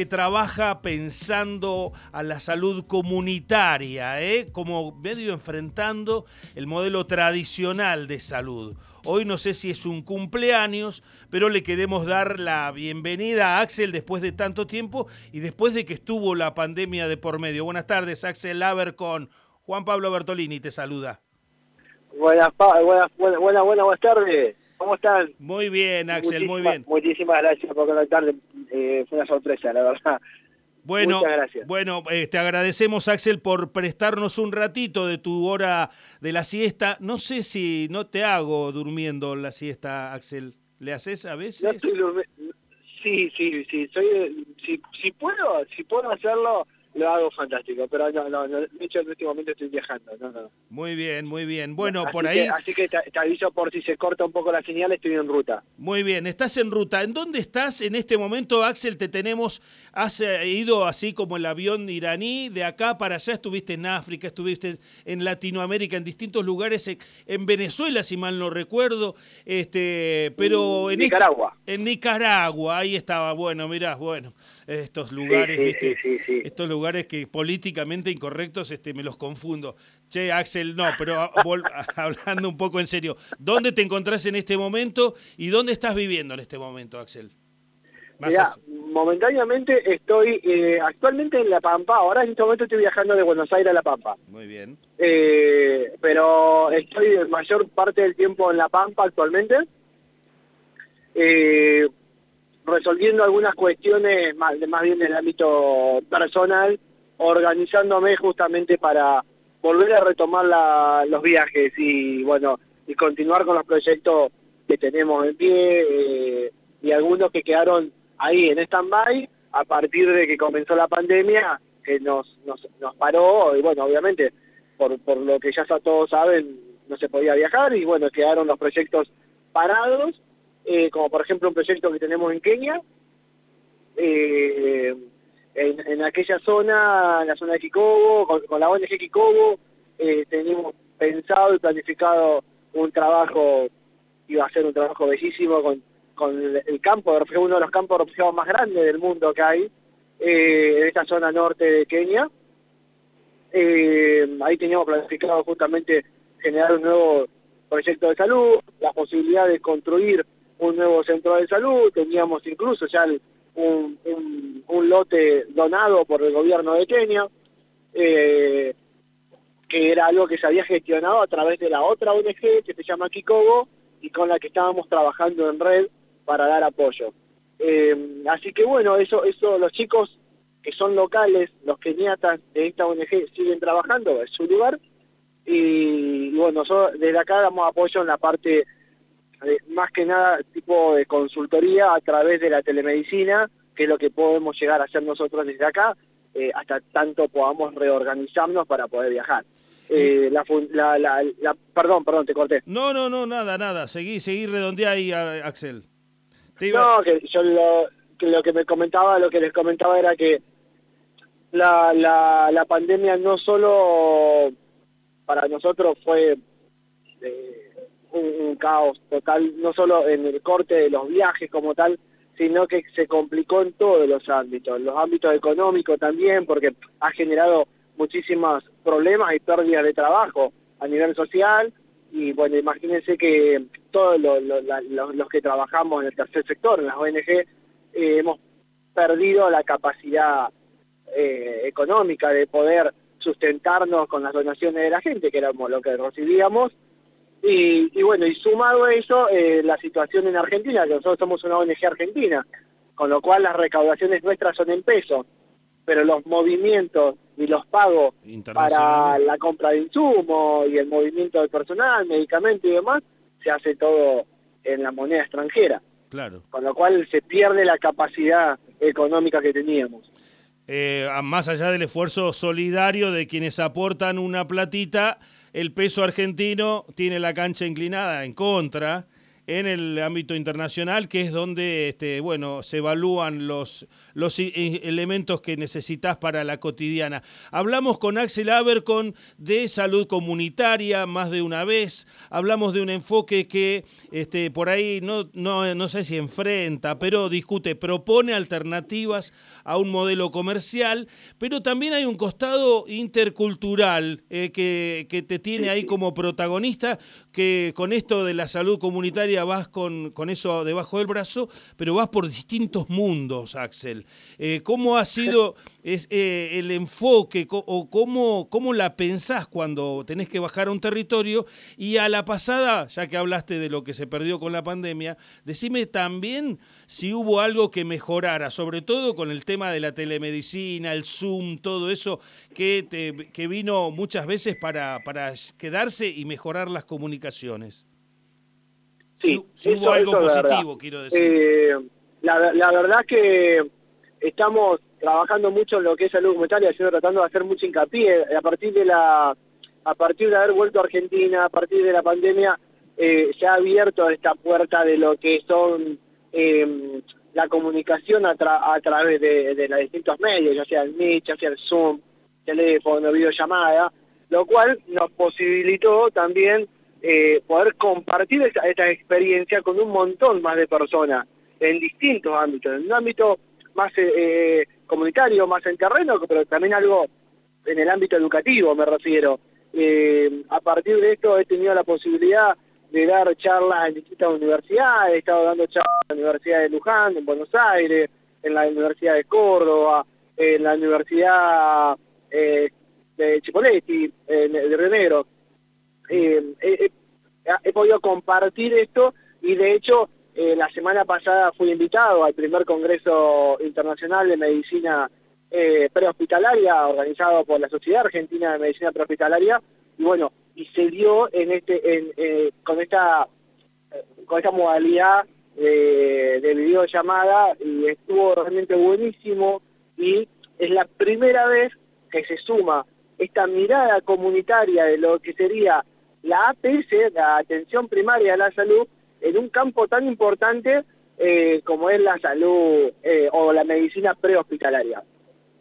que trabaja pensando a la salud comunitaria, ¿eh? como medio enfrentando el modelo tradicional de salud. Hoy no sé si es un cumpleaños, pero le queremos dar la bienvenida a Axel después de tanto tiempo y después de que estuvo la pandemia de por medio. Buenas tardes, Axel Laver con Juan Pablo Bertolini te saluda. Buenas, buenas, buenas, buenas, buenas tardes. ¿Cómo están? Muy bien, Axel, muy bien. Muchísimas gracias por conectarle. Eh, fue una sorpresa, la verdad. Bueno, Muchas gracias. bueno eh, te agradecemos, Axel, por prestarnos un ratito de tu hora de la siesta. No sé si no te hago durmiendo la siesta, Axel. ¿Le haces a veces? sí, sí, sí. Soy, si, si, puedo, si puedo hacerlo, lo hago fantástico, pero no, no, de hecho en este momento estoy viajando, no, no. Muy bien, muy bien. Bueno, por ahí... así que te, aviso por si se corta un poco la señal, estoy en ruta. Muy bien, estás en ruta. ¿En dónde estás en este momento, Axel? Te tenemos, has eh, ido así como el avión iraní, de acá para allá, estuviste en África, estuviste en Latinoamérica, en distintos lugares, en Venezuela, si mal no recuerdo, este, pero en... Nicaragua. en Nicaragua, ahí estaba, bueno, mirá, bueno, estos lugares, ¿viste? estos lugares que políticamente incorrectos este, me los confundo. Che, Axel, no, pero hablando un poco en serio, ¿dónde te encontrás en este momento y dónde estás viviendo en este momento, Axel? momentáneamente estoy eh, actualmente en La Pampa, ahora en este momento estoy viajando de Buenos Aires a La Pampa. Muy bien. Eh, pero estoy mayor parte del tiempo en La Pampa actualmente. Eh, resolviendo algunas cuestiones más, más bien en el ámbito personal, organizándome justamente para volver a retomar los viajes y bueno, y continuar con los proyectos que tenemos en pie eh, y algunos que quedaron ahí en stand-by. A partir de que comenzó la pandemia, que nos, nos, nos paró y bueno, obviamente por, por lo que ya todos saben, no se podía viajar y bueno, quedaron los proyectos parados eh, como por ejemplo un proyecto que tenemos en Kenia, eh, en, aquella zona, en la zona de Kikobo, con, la ONG Kikobo, eh, tenemos pensado y planificado un trabajo, iba a ser un trabajo bellísimo con, el, campo de uno de los campos de refugiados más grandes del mundo que hay, en esta zona norte de Kenia. ahí teníamos planificado justamente generar un nuevo proyecto de salud, la posibilidad de construir un nuevo centro de salud, teníamos incluso ya un, lote donado por el gobierno de Kenia, eh, que era algo que se había gestionado a través de la otra ONG que se llama Kikobo y con la que estábamos trabajando en red para dar apoyo. Eh, así que bueno, eso, eso los chicos que son locales, los keniatas de esta ONG siguen trabajando, en su lugar, y, y bueno, nosotros desde acá damos apoyo en la parte más que nada tipo de consultoría a través de la telemedicina, que es lo que podemos llegar a hacer nosotros desde acá, eh, hasta tanto podamos reorganizarnos para poder viajar. Eh, la, perdón, perdón, te corté. No, no, no, nada, nada. Seguí, seguí redondea ahí, Axel. No, que yo lo que, lo que me comentaba, lo que les comentaba era que la, la, la pandemia no solo para nosotros fue eh, un, caos total, no solo en el corte de los viajes como tal, sino que se complicó en todos los ámbitos, los ámbitos económicos también, porque ha generado muchísimos problemas y pérdidas de trabajo a nivel social, y bueno, imagínense que todos los, que trabajamos en el tercer sector, en las ONG, eh, hemos perdido la capacidad eh, económica de poder sustentarnos con las donaciones de la gente, que éramos lo que recibíamos, y, bueno, y sumado a eso, eh, la situación en Argentina, que nosotros somos una ONG argentina, con lo cual las recaudaciones nuestras son en pesos, pero los movimientos y los pagos para la compra de insumos y el movimiento del personal, medicamentos y demás, se hace todo en la moneda extranjera. Claro. Con lo cual se pierde la capacidad económica que teníamos. Eh, más allá del esfuerzo solidario de quienes aportan una platita, el peso argentino tiene la cancha inclinada en contra. En el ámbito internacional, que es donde este, bueno, se evalúan los, los elementos que necesitas para la cotidiana. Hablamos con Axel Abercon de salud comunitaria más de una vez, hablamos de un enfoque que este, por ahí no, no, no sé si enfrenta, pero discute, propone alternativas a un modelo comercial, pero también hay un costado intercultural eh, que, que, te tiene ahí como protagonista, que con esto de la salud comunitaria vas con, con eso debajo del brazo, pero vas por distintos mundos, Axel. Eh, ¿Cómo ha sido es, eh, el enfoque o cómo, cómo la pensás cuando tenés que bajar a un territorio? Y a la pasada, ya que hablaste de lo que se perdió con la pandemia, decime también si hubo algo que mejorara, sobre todo con el tema de la telemedicina, el Zoom, todo eso que, que vino muchas veces para, para quedarse y mejorar las comunicaciones. Sí, si, hubo algo positivo, quiero decir. Eh, la, la verdad que estamos trabajando mucho en lo que es salud comunitaria, haciendo, tratando de hacer mucho hincapié. A partir de la a partir de haber vuelto a Argentina, a partir de la pandemia, eh, se ha abierto esta puerta de lo que son eh, la comunicación a, a través de, de, los distintos medios, ya sea el Meet, ya sea el Zoom, teléfono, videollamada, lo cual nos posibilitó también eh, poder compartir esta, esta experiencia con un montón más de personas en distintos ámbitos, en un ámbito más eh, eh, comunitario, más en terreno, pero también algo en el ámbito educativo, me refiero. Eh, a partir de esto he tenido la posibilidad de dar charlas en distintas universidades, he estado dando charlas en la Universidad de Luján, en Buenos Aires, en la Universidad de Córdoba, en la Universidad eh, de Chipoletti, de Río Negro. He, podido compartir esto y de hecho eh, la semana pasada fui invitado al primer Congreso Internacional de Medicina eh, Prehospitalaria organizado por la Sociedad Argentina de Medicina Prehospitalaria y bueno, y se dio en este, en, eh, con esta con esta modalidad de, de videollamada y estuvo realmente buenísimo y es la primera vez que se suma esta mirada comunitaria de lo que sería la APS, la atención primaria de la salud, en un campo tan importante eh, como es la salud eh, o la medicina prehospitalaria.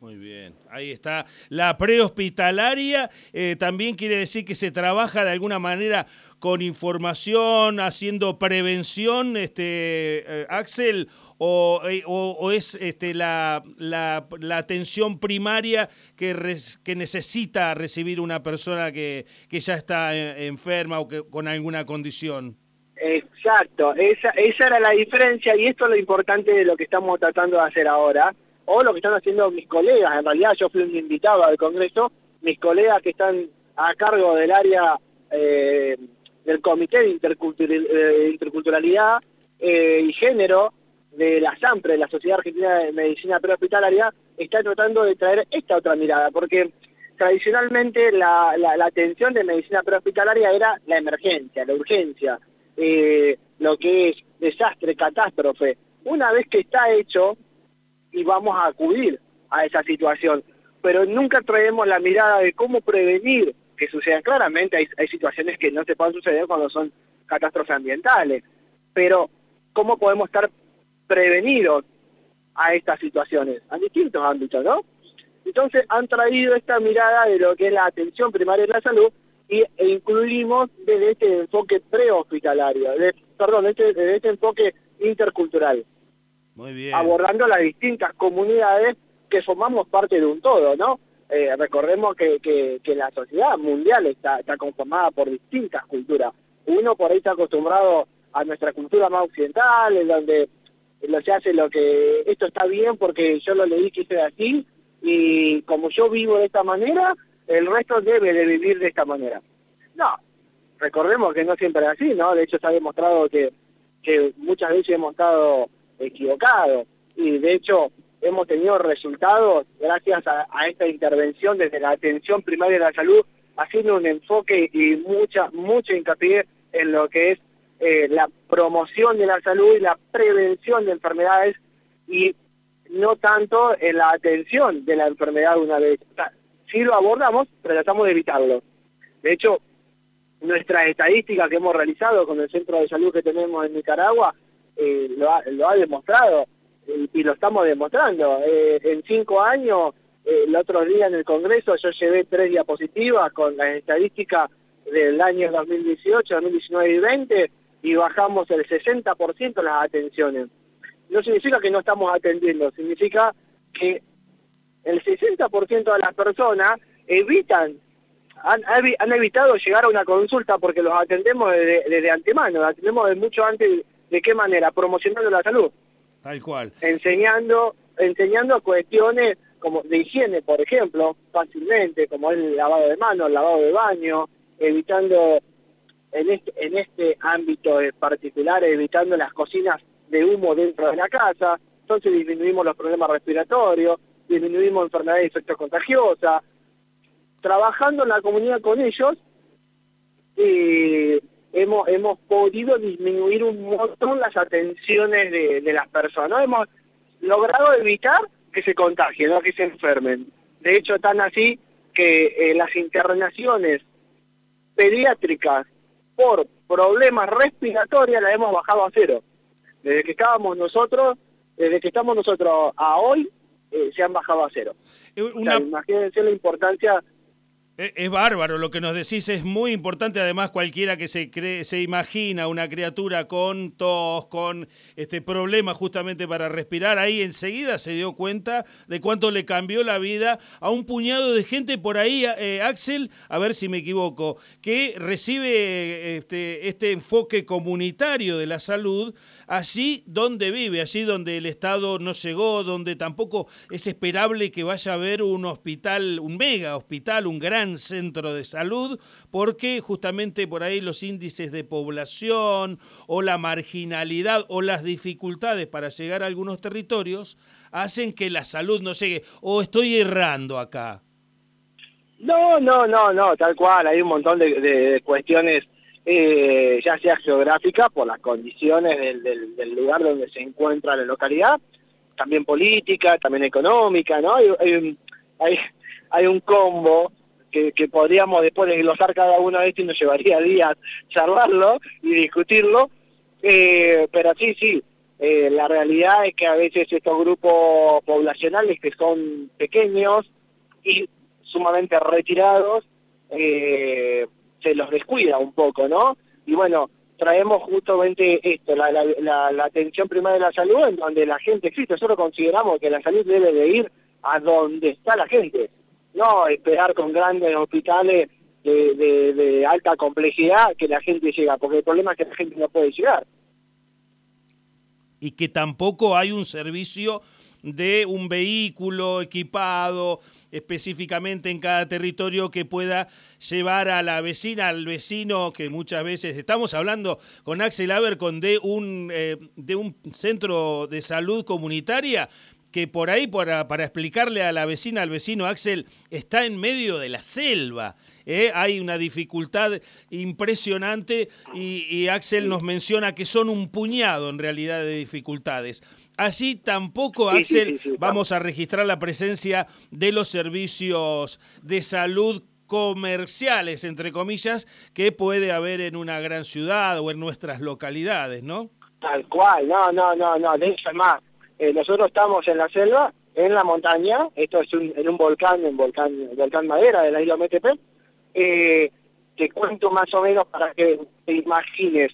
Muy bien, ahí está. La prehospitalaria eh, también quiere decir que se trabaja de alguna manera con información, haciendo prevención, este Axel, o, o, es este, la, la, la, atención primaria que, que necesita recibir una persona que, que ya está enferma o que, con alguna condición. Exacto, esa, esa era la diferencia y esto es lo importante de lo que estamos tratando de hacer ahora, o lo que están haciendo mis colegas, en realidad yo fui un invitado al Congreso, mis colegas que están a cargo del área eh, del Comité de eh, Interculturalidad eh, y Género de la SAMPRE, la Sociedad Argentina de Medicina Prehospitalaria, están tratando de traer esta otra mirada, porque tradicionalmente la, la, la atención de medicina prehospitalaria era la emergencia, la urgencia, eh, lo que es desastre, catástrofe. Una vez que está hecho, y vamos a acudir a esa situación, pero nunca traemos la mirada de cómo prevenir que sucedan. Claramente hay, hay situaciones que no se pueden suceder cuando son catástrofes ambientales, pero cómo podemos estar prevenidos a estas situaciones, a distintos ámbitos, ¿no? Entonces han traído esta mirada de lo que es la atención primaria de la salud y, e incluimos desde este enfoque prehospitalario, perdón, desde este, este enfoque intercultural. Muy bien. Abordando las distintas comunidades que formamos parte de un todo, ¿no? Eh, recordemos que, que, la sociedad mundial está, está conformada por distintas culturas. Uno por ahí está acostumbrado a nuestra cultura más occidental, en donde lo se hace lo que esto está bien porque yo lo leí que hice así y como yo vivo de esta manera, el resto debe de vivir de esta manera. No, recordemos que no siempre es así, ¿no? De hecho se ha demostrado que, que muchas veces hemos estado equivocados y de hecho hemos tenido resultados gracias a, esta intervención desde la atención primaria de la salud, haciendo un enfoque y mucha, mucho hincapié en lo que es eh, la promoción de la salud y la prevención de enfermedades y no tanto en la atención de la enfermedad una vez sí lo abordamos, tratamos de evitarlo. De hecho, nuestras estadísticas que hemos realizado con el centro de salud que tenemos en Nicaragua eh, lo, ha, lo, ha, demostrado y, lo estamos demostrando. Eh, en cinco años, eh, el otro día en el Congreso yo llevé tres diapositivas con las estadísticas del año 2018, 2019 y 20 y bajamos el 60% las atenciones. No significa que no estamos atendiendo, significa que el 60% de las personas evitan han, han, evitado llegar a una consulta porque los atendemos desde, desde antemano, los atendemos de mucho antes, ¿de qué manera? Promocionando la salud. Tal cual. Enseñando, enseñando cuestiones como de higiene, por ejemplo, fácilmente, como el lavado de manos, el lavado de baño, evitando en este, en este ámbito particular, evitando las cocinas de humo dentro de la casa, entonces disminuimos los problemas respiratorios, disminuimos enfermedades infecciosas contagiosas, trabajando en la comunidad con ellos, eh, hemos, hemos podido disminuir un montón las atenciones de, de las personas. Hemos logrado evitar que se contagien, no que se enfermen. De hecho, tan así que eh, las internaciones pediátricas por problemas respiratorios las hemos bajado a cero. Desde que estábamos nosotros, desde que estamos nosotros a hoy, eh, se han bajado a cero. Eh, imagínense la importancia es bárbaro, lo que nos decís es muy importante, además cualquiera que se cree, se imagina una criatura con tos, con este problema justamente para respirar, ahí enseguida se dio cuenta de cuánto le cambió la vida a un puñado de gente por ahí, eh, Axel, a ver si me equivoco, que recibe este, este enfoque comunitario de la salud allí donde vive, allí donde el Estado no llegó, donde tampoco es esperable que vaya a haber un hospital, un mega hospital, un gran centro de salud, porque justamente por ahí los índices de población o la marginalidad o las dificultades para llegar a algunos territorios hacen que la salud no llegue. ¿O estoy errando acá? No, no, no, no, tal cual, hay un montón de, cuestiones eh, ya sea geográfica por las condiciones del, del, lugar donde se encuentra la localidad, también política, también económica, ¿no? Hay, hay, un, hay, hay un combo que, podríamos después desglosar cada uno de estos y nos llevaría días charlarlo y discutirlo, eh, pero sí, sí, eh, la realidad es que a veces estos grupos poblacionales que son pequeños y sumamente retirados, eh, se los descuida un poco, ¿no? Y bueno, traemos justamente esto, la, la, la, atención primaria de la salud, en donde la gente existe. Nosotros consideramos que la salud debe de ir a donde está la gente, no esperar con grandes hospitales de, alta complejidad que la gente llega, porque el problema es que la gente no puede llegar. Y que tampoco hay un servicio de un vehículo equipado específicamente en cada territorio que pueda llevar a la vecina, al vecino, que muchas veces estamos hablando con Axel Abercon de un, eh, de un centro de salud comunitaria que por ahí, para, para, explicarle a la vecina, al vecino Axel, está en medio de la selva. ¿eh? Hay una dificultad impresionante y, y Axel nos menciona que son un puñado en realidad de dificultades. Allí tampoco, Axel, vamos a registrar la presencia de los servicios de salud comerciales, entre comillas, que puede haber en una gran ciudad o en nuestras localidades, ¿no? Tal cual, no, no, no, no, de hecho es más, eh, nosotros estamos en la selva, en la montaña, esto es un, en un volcán, en volcán, volcán Madera de la isla MTP, eh, te cuento más o menos para que te imagines.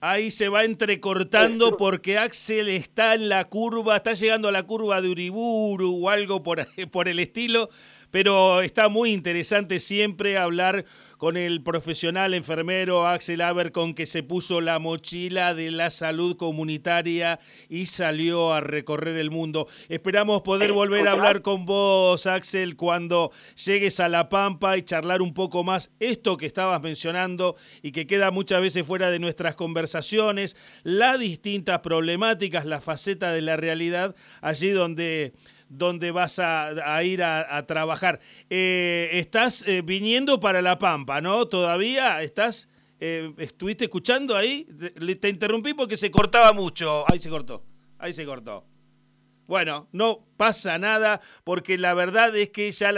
Ahí se va entrecortando porque Axel está en la curva, está llegando a la curva de Uriburu o algo por, por el estilo pero está muy interesante siempre hablar con el profesional enfermero Axel Abercon que se puso la mochila de la salud comunitaria y salió a recorrer el mundo. Esperamos poder volver a hablar con vos, Axel, cuando llegues a La Pampa y charlar un poco más esto que estabas mencionando y que queda muchas veces fuera de nuestras conversaciones, las distintas problemáticas, la faceta de la realidad, allí donde donde vas a, ir a, trabajar. Eh, estás eh, viniendo para La Pampa, ¿no? ¿Todavía estás? Eh, ¿Estuviste escuchando ahí? Te interrumpí porque se cortaba mucho. Ahí se cortó. Ahí se cortó. Bueno, no pasa nada porque la verdad es que ya la